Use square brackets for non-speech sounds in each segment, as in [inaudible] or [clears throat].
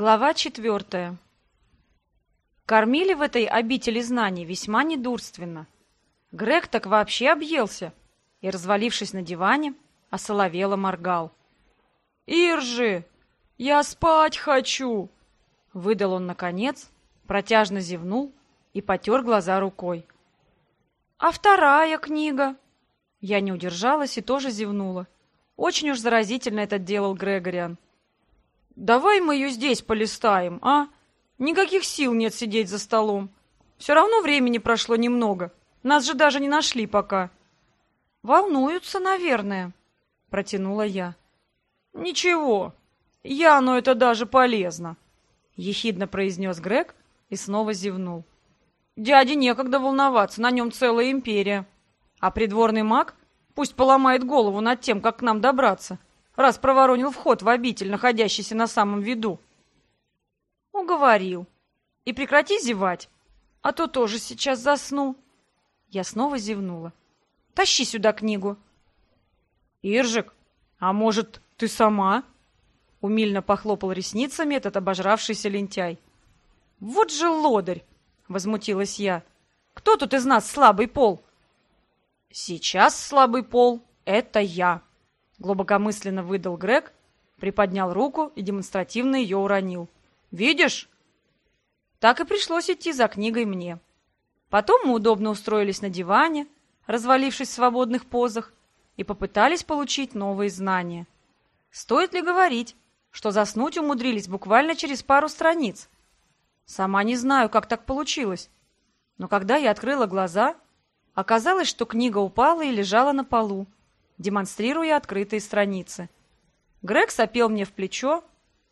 Глава четвертая. Кормили в этой обители знаний весьма недурственно. Грег так вообще объелся и, развалившись на диване, осоловело моргал. «Иржи, я спать хочу!» Выдал он наконец, протяжно зевнул и потер глаза рукой. «А вторая книга?» Я не удержалась и тоже зевнула. Очень уж заразительно это делал Грегориан. Давай мы ее здесь полистаем, а? Никаких сил нет сидеть за столом. Все равно времени прошло немного. Нас же даже не нашли пока. Волнуются, наверное, протянула я. Ничего, Яну это даже полезно, ехидно произнес Грег и снова зевнул. Дяде некогда волноваться, на нем целая империя. А придворный маг пусть поломает голову над тем, как к нам добраться раз проворонил вход в обитель, находящийся на самом виду. Уговорил. И прекрати зевать, а то тоже сейчас засну. Я снова зевнула. Тащи сюда книгу. Иржик, а может, ты сама? Умильно похлопал ресницами этот обожравшийся лентяй. Вот же лодырь! Возмутилась я. Кто тут из нас слабый пол? Сейчас слабый пол — это я глубокомысленно выдал Грег, приподнял руку и демонстративно ее уронил. «Видишь?» Так и пришлось идти за книгой мне. Потом мы удобно устроились на диване, развалившись в свободных позах, и попытались получить новые знания. Стоит ли говорить, что заснуть умудрились буквально через пару страниц? Сама не знаю, как так получилось. Но когда я открыла глаза, оказалось, что книга упала и лежала на полу, демонстрируя открытые страницы. Грег сопел мне в плечо,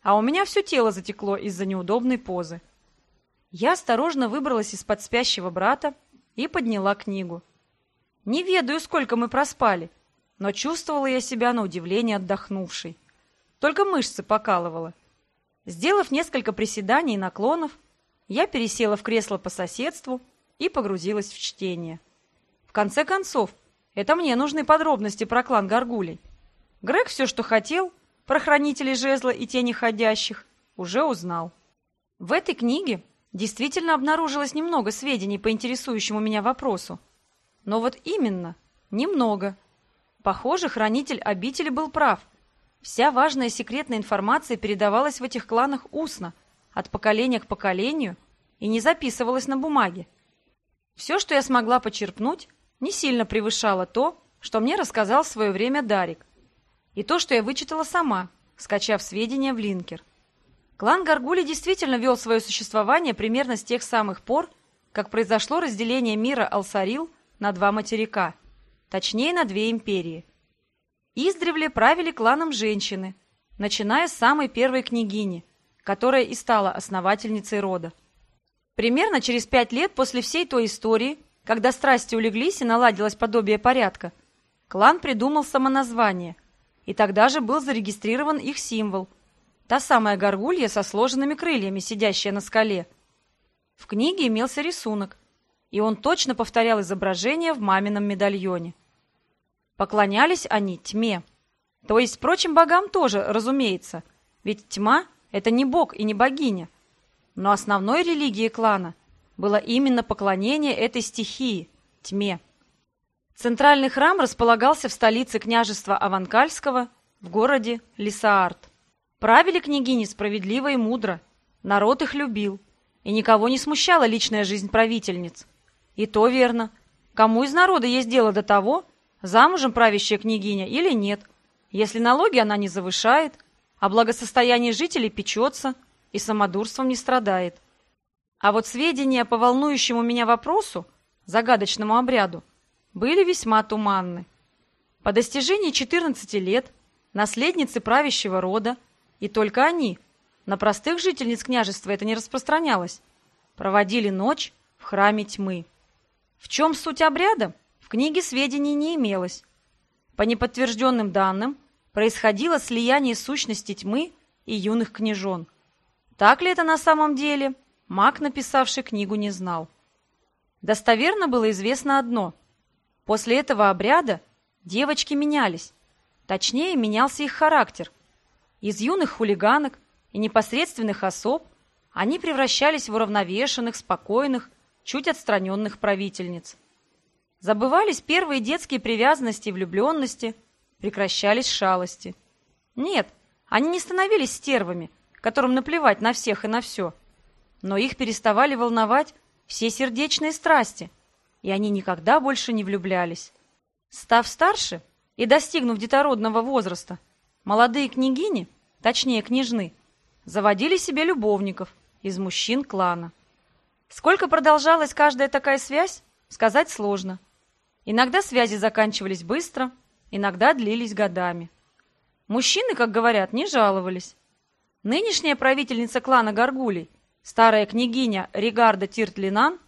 а у меня все тело затекло из-за неудобной позы. Я осторожно выбралась из-под спящего брата и подняла книгу. Не ведаю, сколько мы проспали, но чувствовала я себя на удивление отдохнувшей. Только мышцы покалывала. Сделав несколько приседаний и наклонов, я пересела в кресло по соседству и погрузилась в чтение. В конце концов, это мне нужны подробности про клан Гаргулей. Грег все, что хотел, про хранителей жезла и тени ходящих, уже узнал. В этой книге действительно обнаружилось немного сведений по интересующему меня вопросу. Но вот именно, немного. Похоже, хранитель обители был прав. Вся важная секретная информация передавалась в этих кланах устно, от поколения к поколению, и не записывалась на бумаге. Все, что я смогла почерпнуть, не сильно превышало то, что мне рассказал в свое время Дарик, и то, что я вычитала сама, скачав сведения в линкер. Клан Гаргули действительно вел свое существование примерно с тех самых пор, как произошло разделение мира Алсарил на два материка, точнее на две империи. Издревле правили кланом женщины, начиная с самой первой княгини, которая и стала основательницей рода. Примерно через пять лет после всей той истории когда страсти улеглись и наладилось подобие порядка, клан придумал самоназвание, и тогда же был зарегистрирован их символ – та самая горгулья со сложенными крыльями, сидящая на скале. В книге имелся рисунок, и он точно повторял изображение в мамином медальоне. Поклонялись они тьме. То есть прочим богам тоже, разумеется, ведь тьма – это не бог и не богиня. Но основной религией клана было именно поклонение этой стихии – тьме. Центральный храм располагался в столице княжества Аванкальского, в городе Лисаарт. Правили княгини справедливо и мудро, народ их любил, и никого не смущала личная жизнь правительниц. И то верно. Кому из народа есть дело до того, замужем правящая княгиня или нет, если налоги она не завышает, а благосостояние жителей печется и самодурством не страдает. А вот сведения по волнующему меня вопросу, загадочному обряду, были весьма туманны. По достижении 14 лет наследницы правящего рода, и только они, на простых жительниц княжества это не распространялось, проводили ночь в храме тьмы. В чем суть обряда, в книге сведений не имелось. По неподтвержденным данным, происходило слияние сущности тьмы и юных княжон. Так ли это на самом деле – Маг, написавший книгу, не знал. Достоверно было известно одно. После этого обряда девочки менялись. Точнее, менялся их характер. Из юных хулиганок и непосредственных особ, они превращались в уравновешенных, спокойных, чуть отстраненных правительниц. Забывались первые детские привязанности и влюбленности, прекращались шалости. Нет, они не становились стервами, которым наплевать на всех и на все. Но их переставали волновать все сердечные страсти, и они никогда больше не влюблялись. Став старше и достигнув детородного возраста, молодые княгини, точнее княжны, заводили себе любовников из мужчин клана. Сколько продолжалась каждая такая связь, сказать сложно. Иногда связи заканчивались быстро, иногда длились годами. Мужчины, как говорят, не жаловались. Нынешняя правительница клана Гаргулей, старая княгиня Ригарда Тиртлинан,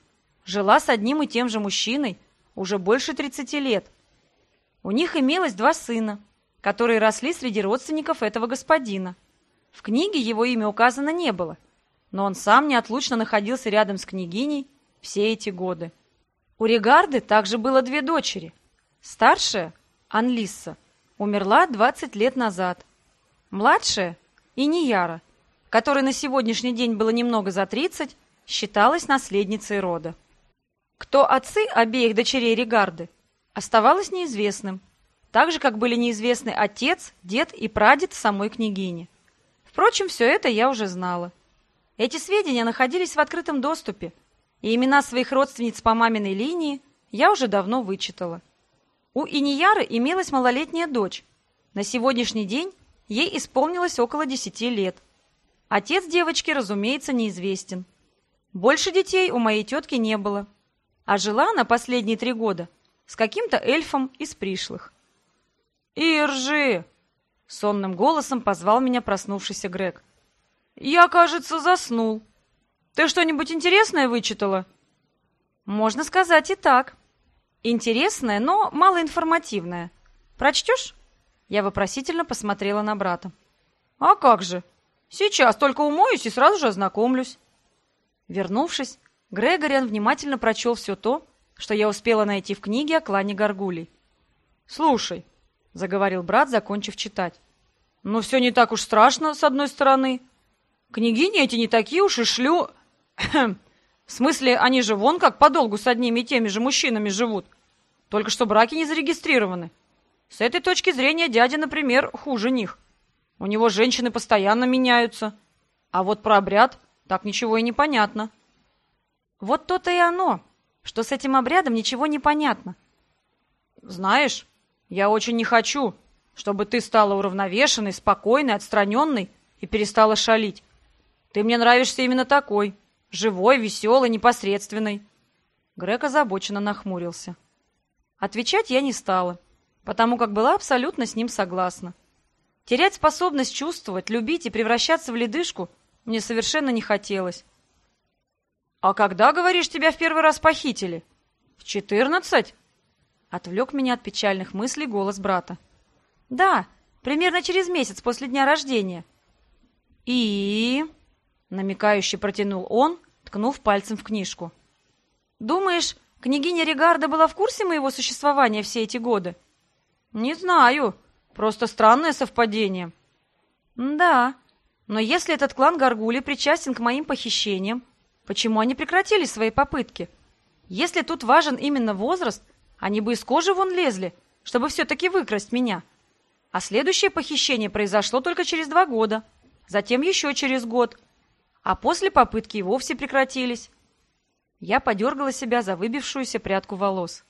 жила с одним и тем же мужчиной уже больше 30 лет. У них имелось два сына, которые росли среди родственников этого господина. В книге его имя указано не было, но он сам неотлучно находился рядом с княгиней все эти годы. У Ригарды также было две дочери. Старшая, Анлисса, умерла 20 лет назад. Младшая, Инияра, которой на сегодняшний день было немного за 30, считалась наследницей рода. Кто отцы обеих дочерей Ригарды, оставалось неизвестным, так же, как были неизвестны отец, дед и прадед самой княгини. Впрочем, все это я уже знала. Эти сведения находились в открытом доступе, и имена своих родственниц по маминой линии я уже давно вычитала. У Инияры имелась малолетняя дочь. На сегодняшний день Ей исполнилось около десяти лет. Отец девочки, разумеется, неизвестен. Больше детей у моей тетки не было. А жила она последние три года с каким-то эльфом из пришлых. «Иржи!» — сонным голосом позвал меня проснувшийся Грег. «Я, кажется, заснул. Ты что-нибудь интересное вычитала?» «Можно сказать и так. Интересное, но малоинформативное. Прочтешь?» Я вопросительно посмотрела на брата. «А как же? Сейчас только умоюсь и сразу же ознакомлюсь». Вернувшись, Грегориан внимательно прочел все то, что я успела найти в книге о клане Гаргулей. «Слушай», — заговорил брат, закончив читать, — «ну все не так уж страшно, с одной стороны. Княгини эти не такие уж и шлю... [clears throat] в смысле, они же вон как подолгу с одними и теми же мужчинами живут, только что браки не зарегистрированы. С этой точки зрения дядя, например, хуже них. У него женщины постоянно меняются. А вот про обряд так ничего и не понятно. Вот то-то и оно, что с этим обрядом ничего не понятно. Знаешь, я очень не хочу, чтобы ты стала уравновешенной, спокойной, отстраненной и перестала шалить. Ты мне нравишься именно такой, живой, веселой, непосредственной. Грег озабоченно нахмурился. Отвечать я не стала потому как была абсолютно с ним согласна. Терять способность чувствовать, любить и превращаться в ледышку мне совершенно не хотелось. «А когда, говоришь, тебя в первый раз похитили?» «В четырнадцать?» Отвлек меня от печальных мыслей голос брата. «Да, примерно через месяц после дня рождения». «И...» — намекающе протянул он, ткнув пальцем в книжку. «Думаешь, княгиня Регарда была в курсе моего существования все эти годы?» «Не знаю. Просто странное совпадение». «Да. Но если этот клан Гаргули причастен к моим похищениям, почему они прекратили свои попытки? Если тут важен именно возраст, они бы из кожи вон лезли, чтобы все-таки выкрасть меня. А следующее похищение произошло только через два года, затем еще через год, а после попытки и вовсе прекратились». Я подергала себя за выбившуюся прядку волос.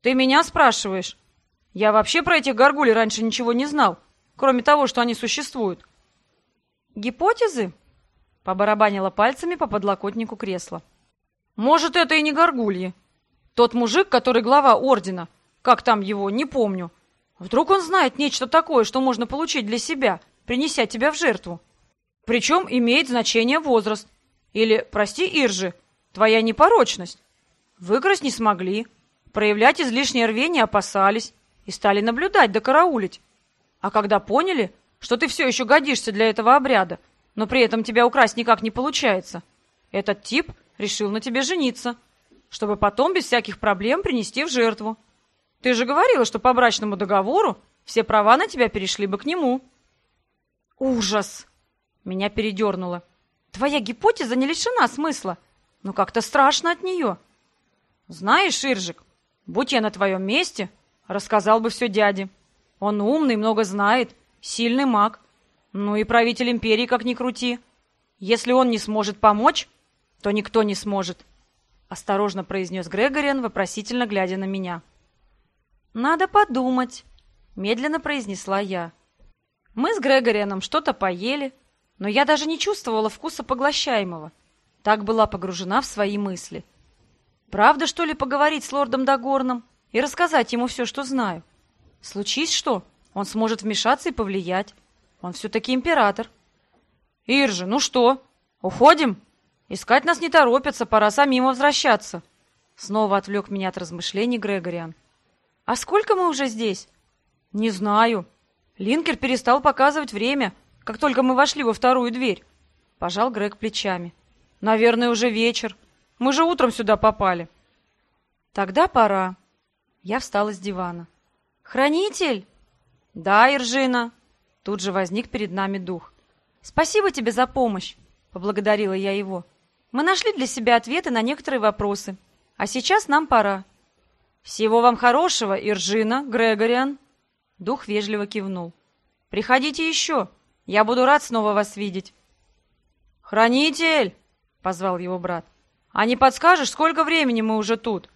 «Ты меня спрашиваешь?» Я вообще про этих горгулей раньше ничего не знал, кроме того, что они существуют. Гипотезы? Побарабанила пальцами по подлокотнику кресла. Может, это и не горгульи. Тот мужик, который глава ордена, как там его, не помню. Вдруг он знает нечто такое, что можно получить для себя, принеся тебя в жертву. Причем имеет значение возраст. Или, прости, Иржи, твоя непорочность. Выкрасть не смогли. Проявлять излишнее рвение опасались и стали наблюдать да караулить. А когда поняли, что ты все еще годишься для этого обряда, но при этом тебя украсть никак не получается, этот тип решил на тебе жениться, чтобы потом без всяких проблем принести в жертву. Ты же говорила, что по брачному договору все права на тебя перешли бы к нему. Ужас! Меня передернуло. Твоя гипотеза не лишена смысла, но как-то страшно от нее. Знаешь, Иржик, будь я на твоем месте, рассказал бы все дяде. Он умный, много знает, сильный маг. Ну и правитель империи, как ни крути. Если он не сможет помочь, то никто не сможет. Осторожно произнес Грегориан, вопросительно глядя на меня. «Надо подумать», — медленно произнесла я. Мы с Грегорианом что-то поели, но я даже не чувствовала вкуса поглощаемого. Так была погружена в свои мысли. Правда, что ли, поговорить с лордом Дагорном и рассказать ему все, что знаю? Случись что, он сможет вмешаться и повлиять. Он все-таки император. Иржи, ну что, уходим? Искать нас не торопятся, пора самим возвращаться. Снова отвлек меня от размышлений Грегориан. А сколько мы уже здесь? Не знаю. Линкер перестал показывать время, как только мы вошли во вторую дверь. Пожал Грег плечами. Наверное, уже вечер. Мы же утром сюда попали. Тогда пора. Я встала с дивана. Хранитель? Да, Иржина. Тут же возник перед нами дух. Спасибо тебе за помощь, поблагодарила я его. Мы нашли для себя ответы на некоторые вопросы. А сейчас нам пора. Всего вам хорошего, Иржина, Грегориан. Дух вежливо кивнул. «Приходите еще. Я буду рад снова вас видеть». «Хранитель!» — позвал его брат. «А не подскажешь, сколько времени мы уже тут?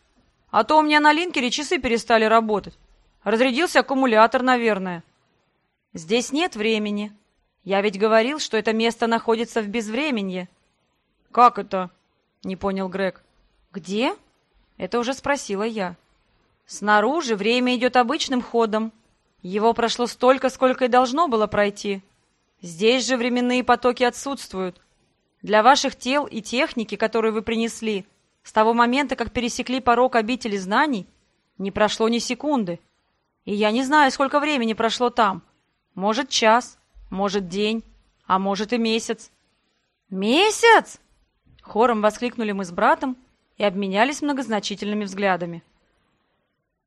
А то у меня на линкере часы перестали работать. Разрядился аккумулятор, наверное». «Здесь нет времени. Я ведь говорил, что это место находится в безвременье». «Как это?» — не понял Грег. «Где?» — это уже спросила я. «Снаружи время идет обычным ходом», его прошло столько, сколько и должно было пройти. Здесь же временные потоки отсутствуют. Для ваших тел и техники, которую вы принесли, с того момента, как пересекли порог обители знаний, не прошло ни секунды. И я не знаю, сколько времени прошло там. Может, час, может, день, а может и месяц. «Месяц!» Хором воскликнули мы с братом и обменялись многозначительными взглядами.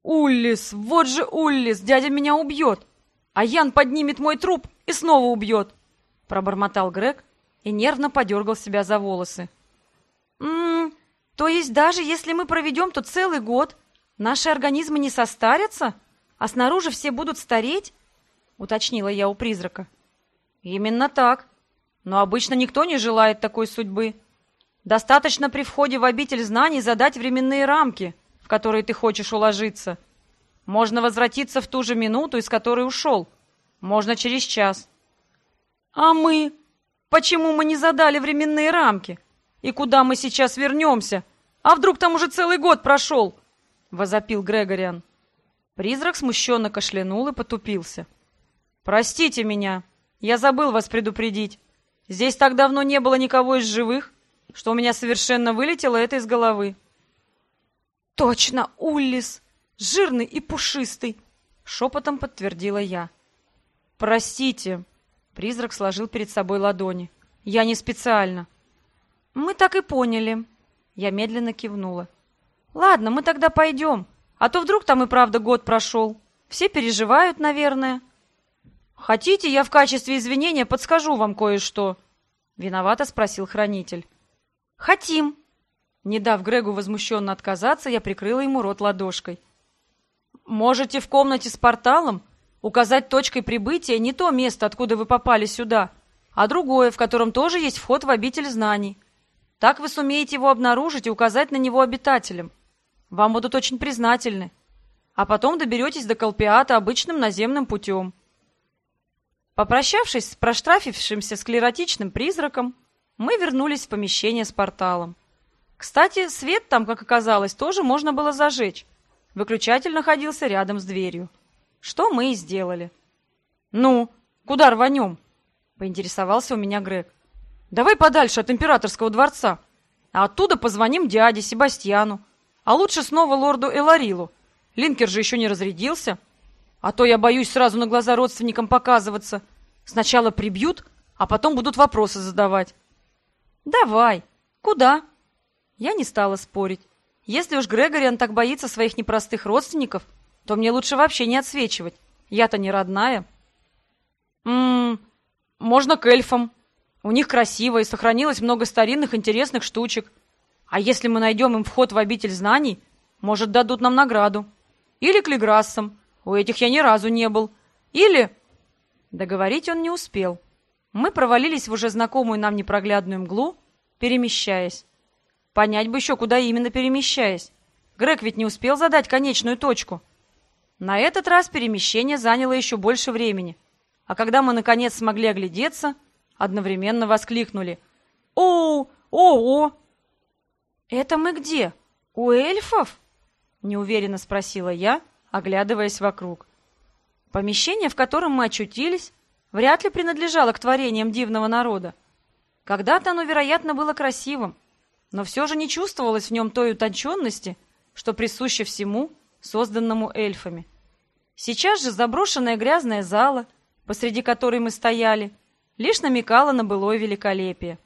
«Уллис! Вот же Уллис! Дядя меня убьет! А Ян поднимет мой труп и снова убьет!» Пробормотал Грег и нервно подергал себя за волосы. «М-м, то есть даже если мы проведем тут целый год, наши организмы не состарятся, а снаружи все будут стареть?» Уточнила я у призрака. «Именно так. Но обычно никто не желает такой судьбы. Достаточно при входе в обитель знаний задать временные рамки — который ты хочешь уложиться. Можно возвратиться в ту же минуту, из которой ушел. Можно через час. А мы? Почему мы не задали временные рамки? И куда мы сейчас вернемся? А вдруг там уже целый год прошел? Возопил Грегориан. Призрак смущенно кашлянул и потупился. «Простите меня, я забыл вас предупредить. Здесь так давно не было никого из живых, что у меня совершенно вылетело это из головы. «Точно, Уллис! Жирный и пушистый!» — шепотом подтвердила я. «Простите!» — призрак сложил перед собой ладони. «Я не специально». «Мы так и поняли». Я медленно кивнула. «Ладно, мы тогда пойдем, а то вдруг там и правда год прошел. Все переживают, наверное». «Хотите, я в качестве извинения подскажу вам кое-что?» Виновато спросил хранитель. «Хотим», не дав Грегу возмущенно отказаться, я прикрыла ему рот ладошкой. «Можете в комнате с порталом указать точкой прибытия не то место, откуда вы попали сюда, а другое, в котором тоже есть вход в обитель знаний. Так вы сумеете его обнаружить и указать на него обитателям. Вам будут очень признательны. А потом доберетесь до Колпиата обычным наземным путем». Попрощавшись с проштрафившимся склеротичным призраком, мы вернулись в помещение с порталом. Кстати, свет там, как оказалось, тоже можно было зажечь. Выключатель находился рядом с дверью. Что мы и сделали. «Ну, куда рванем?» — поинтересовался у меня Грег. «Давай подальше от императорского дворца, а оттуда позвоним дяде Себастьяну, а лучше снова лорду Эларилу. Линкер же еще не разрядился. А то я боюсь сразу на глаза родственникам показываться. Сначала прибьют, а потом будут вопросы задавать». «Давай. Куда?» Я не стала спорить. Если уж Грегориан так боится своих непростых родственников, то мне лучше вообще не отсвечивать. Я-то не родная. Ммм, можно к эльфам. У них красиво и сохранилось много старинных интересных штучек. А если мы найдем им вход в обитель знаний, может, дадут нам награду. Или к Леграссам. У этих я ни разу не был. Или...» Договорить он не успел. Мы провалились в уже знакомую нам непроглядную мглу, перемещаясь. Понять бы еще, куда именно перемещаясь. Грег ведь не успел задать конечную точку. На этот раз перемещение заняло еще больше времени. А когда мы, наконец, смогли оглядеться, одновременно воскликнули. «О, о, о!» «Это мы где? У эльфов?» — неуверенно спросила я, оглядываясь вокруг. Помещение, в котором мы очутились, вряд ли принадлежало к творениям дивного народа. Когда-то оно, вероятно, было красивым, но все же не чувствовалось в нем той утонченности, что присуще всему, созданному эльфами. Сейчас же заброшенная грязная зала, посреди которой мы стояли, лишь намекала на былое великолепие.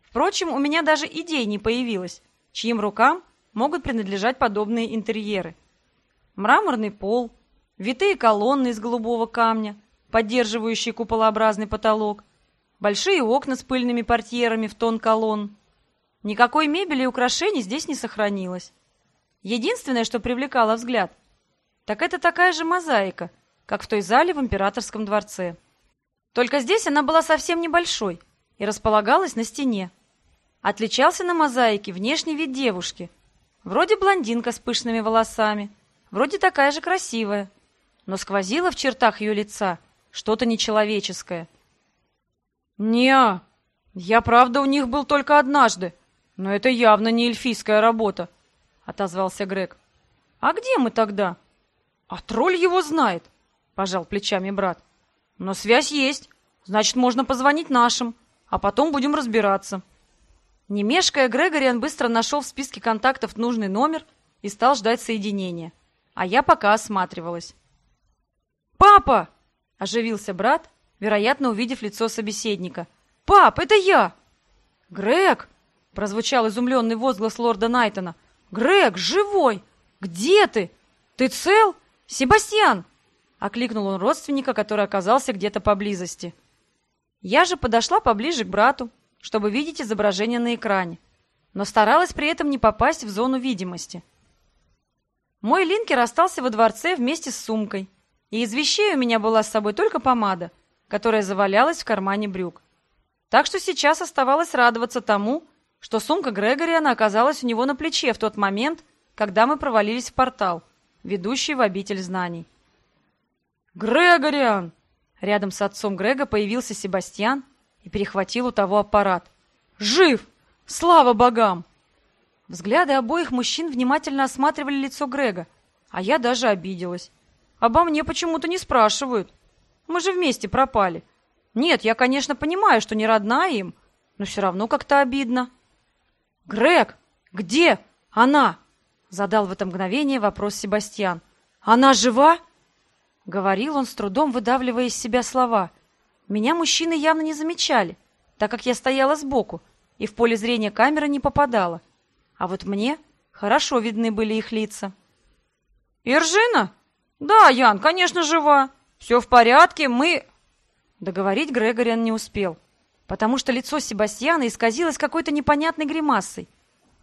Впрочем, у меня даже идей не появилось, чьим рукам могут принадлежать подобные интерьеры. Мраморный пол, витые колонны из голубого камня, поддерживающие куполообразный потолок, большие окна с пыльными портьерами в тон колонн. Никакой мебели и украшений здесь не сохранилось. Единственное, что привлекало взгляд, так это такая же мозаика, как в той зале в императорском дворце. Только здесь она была совсем небольшой и располагалась на стене. Отличался на мозаике внешний вид девушки. Вроде блондинка с пышными волосами, вроде такая же красивая, но сквозило в чертах ее лица что-то нечеловеческое. не я правда у них был только однажды, но это явно не эльфийская работа», — отозвался Грег. «А где мы тогда?» «А тролль его знает», — пожал плечами брат. «Но связь есть, значит, можно позвонить нашим, а потом будем разбираться». Не мешкая, Грегориан быстро нашел в списке контактов нужный номер и стал ждать соединения, а я пока осматривалась. «Папа!» — оживился брат, вероятно, увидев лицо собеседника. «Пап, это я!» «Грег!» — прозвучал изумленный возглас лорда Найтона. «Грег, живой! Где ты? Ты цел? Себастьян!» — окликнул он родственника, который оказался где-то поблизости. Я же подошла поближе к брату, чтобы видеть изображение на экране, но старалась при этом не попасть в зону видимости. Мой линкер остался во дворце вместе с сумкой, и из вещей у меня была с собой только помада, которая завалялась в кармане брюк. Так что сейчас оставалось радоваться тому, что сумка Грегориана оказалась у него на плече в тот момент, когда мы провалились в портал, ведущий в обитель знаний. «Грегориан!» Рядом с отцом Грега появился Себастьян и перехватил у того аппарат. «Жив! Слава богам!» Взгляды обоих мужчин внимательно осматривали лицо Грега, а я даже обиделась. Обо мне почему-то не спрашивают. Мы же вместе пропали. Нет, я, конечно, понимаю, что не родная им, но все равно как-то обидно. «Грег, где она?» Задал в это мгновение вопрос Себастьян. «Она жива?» Говорил он с трудом, выдавливая из себя слова. Меня мужчины явно не замечали, так как я стояла сбоку и в поле зрения камеры не попадала. А вот мне хорошо видны были их лица. «Иржина?» «Да, Ян, конечно, жива. Все в порядке, мы...» Договорить Грегориан не успел, потому что лицо Себастьяна исказилось какой-то непонятной гримасой.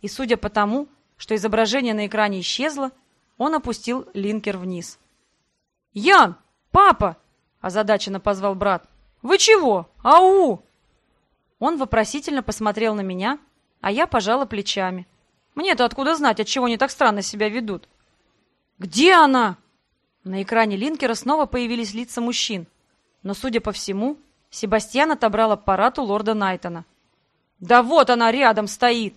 И судя по тому, что изображение на экране исчезло, он опустил линкер вниз. «Ян! Папа!» – озадаченно позвал брат. «Вы чего? Ау!» Он вопросительно посмотрел на меня, а я пожала плечами. «Мне-то откуда знать, от чего они так странно себя ведут?» «Где она?» На экране линкера снова появились лица мужчин, но, судя по всему, Себастьян отобрал аппарат у лорда Найтона. «Да вот она рядом стоит!»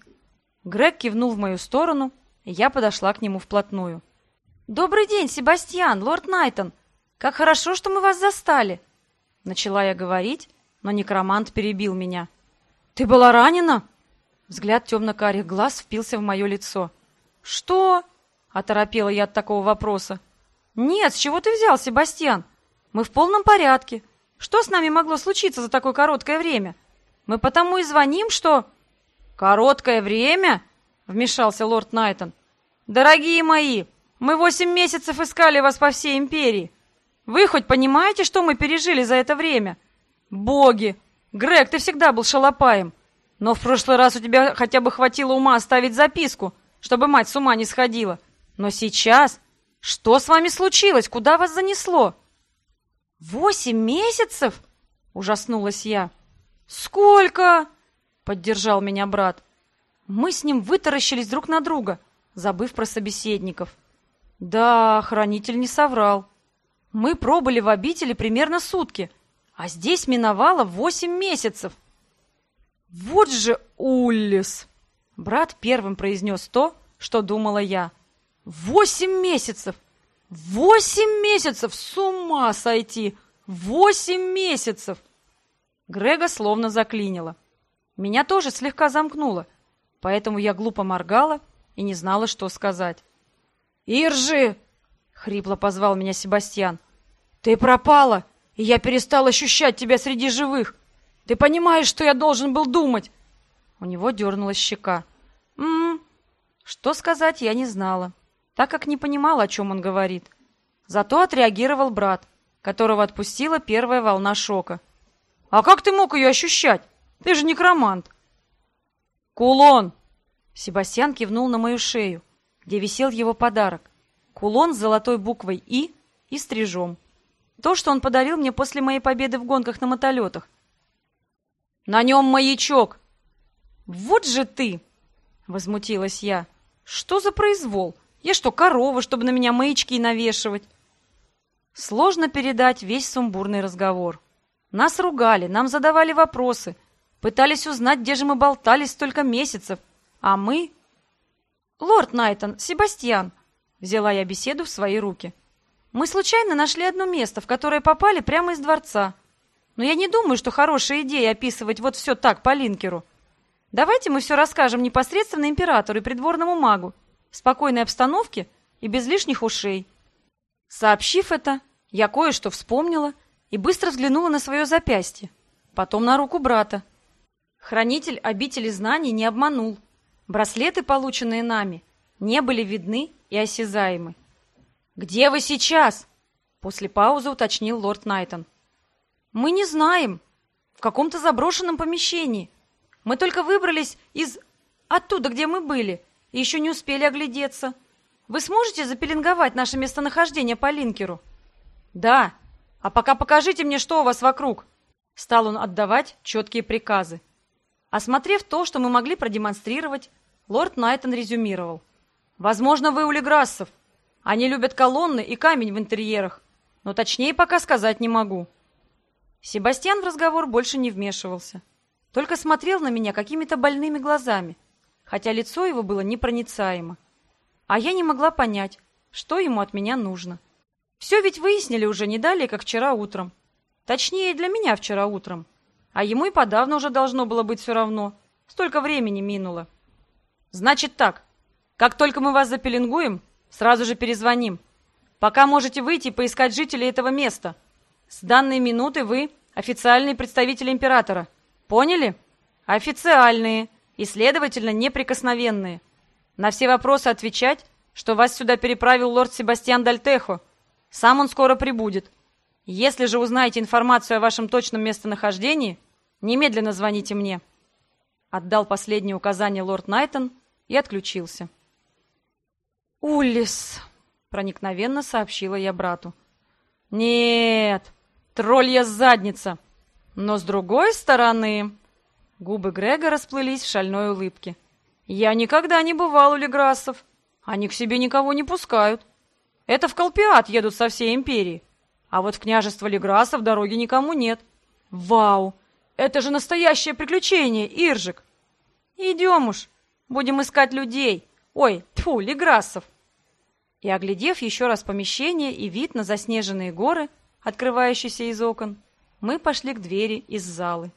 Грег кивнул в мою сторону, и я подошла к нему вплотную. «Добрый день, Себастьян, лорд Найтон! Как хорошо, что мы вас застали!» Начала я говорить, но некромант перебил меня. «Ты была ранена?» Взгляд темно-карих глаз впился в мое лицо. «Что?» — оторопела я от такого вопроса. «Нет, с чего ты взял, Себастьян? Мы в полном порядке. Что с нами могло случиться за такое короткое время? Мы потому и звоним, что...» «Короткое время?» — вмешался лорд Найтон. «Дорогие мои, мы восемь месяцев искали вас по всей империи. Вы хоть понимаете, что мы пережили за это время? Боги! Грег, ты всегда был шалопаем. Но в прошлый раз у тебя хотя бы хватило ума оставить записку, чтобы мать с ума не сходила. Но сейчас... Что с вами случилось? Куда вас занесло?» «Восемь месяцев?» — ужаснулась я. «Сколько?» — поддержал меня брат. Мы с ним вытаращились друг на друга, забыв про собеседников. Да, хранитель не соврал. Мы пробыли в обители примерно сутки, а здесь миновало восемь месяцев. Вот же Уллис! Брат первым произнес то, что думала я. Восемь месяцев! Восемь месяцев! С ума сойти! Восемь месяцев! Грега словно заклинило. Меня тоже слегка замкнуло, поэтому я глупо моргала и не знала, что сказать. «Иржи!» — хрипло позвал меня Себастьян. «Ты пропала, и я перестал ощущать тебя среди живых. Ты понимаешь, что я должен был думать?» У него дернулась щека. «М-м-м». Что сказать, я не знала, так как не понимала, о чем он говорит. Зато отреагировал брат, которого отпустила первая волна шока. «А как ты мог ее ощущать? Ты же некромант!» «Кулон!» Себастьян кивнул на мою шею, где висел его подарок. Кулон с золотой буквой «И» и стрижом. То, что он подарил мне после моей победы в гонках на мотолетах. «На нем маячок!» «Вот же ты!» — возмутилась я. «Что за произвол? Я что, корова, чтобы на меня маячки навешивать?» Сложно передать весь сумбурный разговор. Нас ругали, нам задавали вопросы, пытались узнать, где же мы болтались столько месяцев, а мы... «Лорд Найтон, Себастьян!» — взяла я беседу в свои руки. «Мы случайно нашли одно место, в которое попали прямо из дворца. Но я не думаю, что хорошая идея описывать вот все так по линкеру. Давайте мы все расскажем непосредственно императору и придворному магу, в спокойной обстановке и без лишних ушей». Сообщив это, я кое-что вспомнила и быстро взглянула на свое запястье, потом на руку брата. Хранитель обители знаний не обманул. Браслеты, полученные нами, не были видны и осязаемы. «Где вы сейчас?» После паузы уточнил лорд Найтон. «Мы не знаем. В каком-то заброшенном помещении. Мы только выбрались из... оттуда, где мы были, и еще не успели оглядеться. Вы сможете запеленговать наше местонахождение по линкеру?» «Да. А пока покажите мне, что у вас вокруг». Стал он отдавать четкие приказы. Осмотрев то, что мы могли продемонстрировать, лорд Найтон резюмировал. «Возможно, вы у Леграссов. Они любят колонны и камень в интерьерах, но точнее пока сказать не могу». Себастьян в разговор больше не вмешивался, только смотрел на меня какими-то больными глазами, хотя лицо его было непроницаемо. А я не могла понять, что ему от меня нужно. Все ведь выяснили уже не далее, как вчера утром. Точнее, для меня вчера утром. А ему и подавно уже должно было быть все равно. Столько времени минуло. Значит так, как только мы вас запеленгуем, сразу же перезвоним. Пока можете выйти и поискать жителей этого места. С данной минуты вы официальный представитель императора. Поняли? Официальные и, следовательно, неприкосновенные. На все вопросы отвечать, что вас сюда переправил лорд Себастьян Дальтехо. Сам он скоро прибудет. Если же узнаете информацию о вашем точном местонахождении, Немедленно звоните мне!» Отдал последнее указание лорд Найтон и отключился. «Уллис!» — проникновенно сообщила я брату. «Нет, троллья задница! Но с другой стороны...» Губы Грега расплылись в шальной улыбке. «Я никогда не бывал у Леграссов. Они к себе никого не пускают. Это в Колпиат едут со всей империи. А вот в княжество Леграссов дороги никому нет. Вау! Это же настоящее приключение, Иржик. Идем уж, будем искать людей. Ой, тьфу, леграссов. И, оглядев еще раз помещение и вид на заснеженные горы, открывающиеся из окон, мы пошли к двери из залы.